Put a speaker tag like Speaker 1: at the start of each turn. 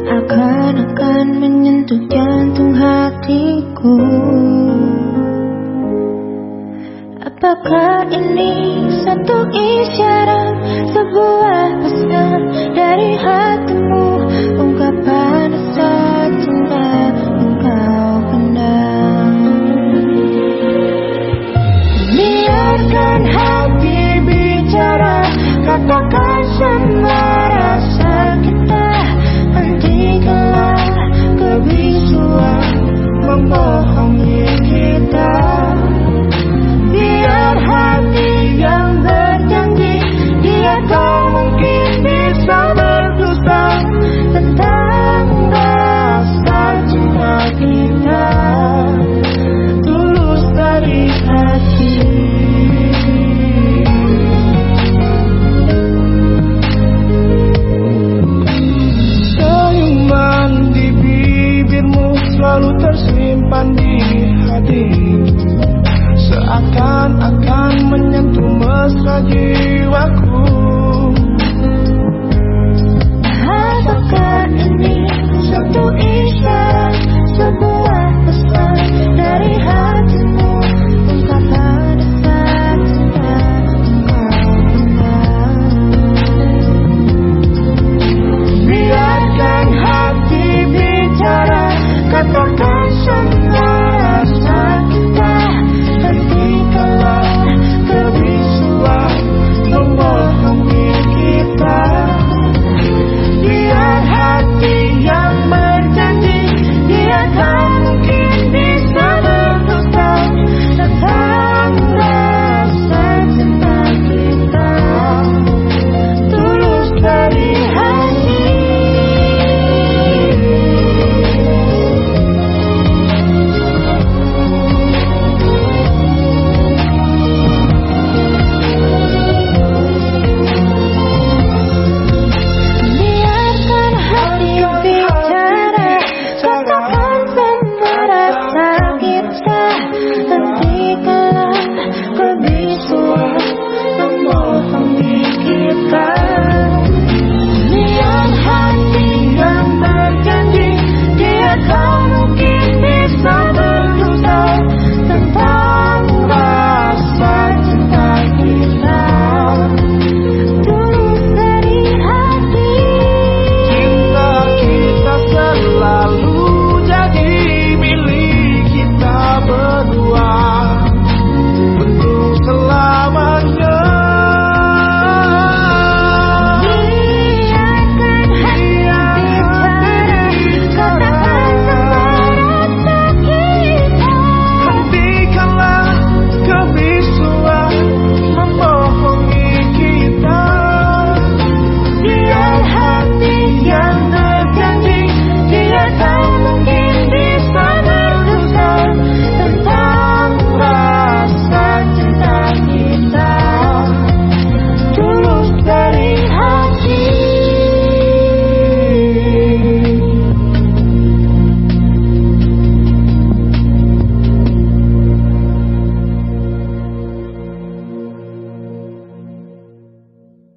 Speaker 1: seakan-akan menyentuh jantung hatiku. Apakah ini satu isyarat sebuah pesan dari hatimu? Ungkapan
Speaker 2: Thank you.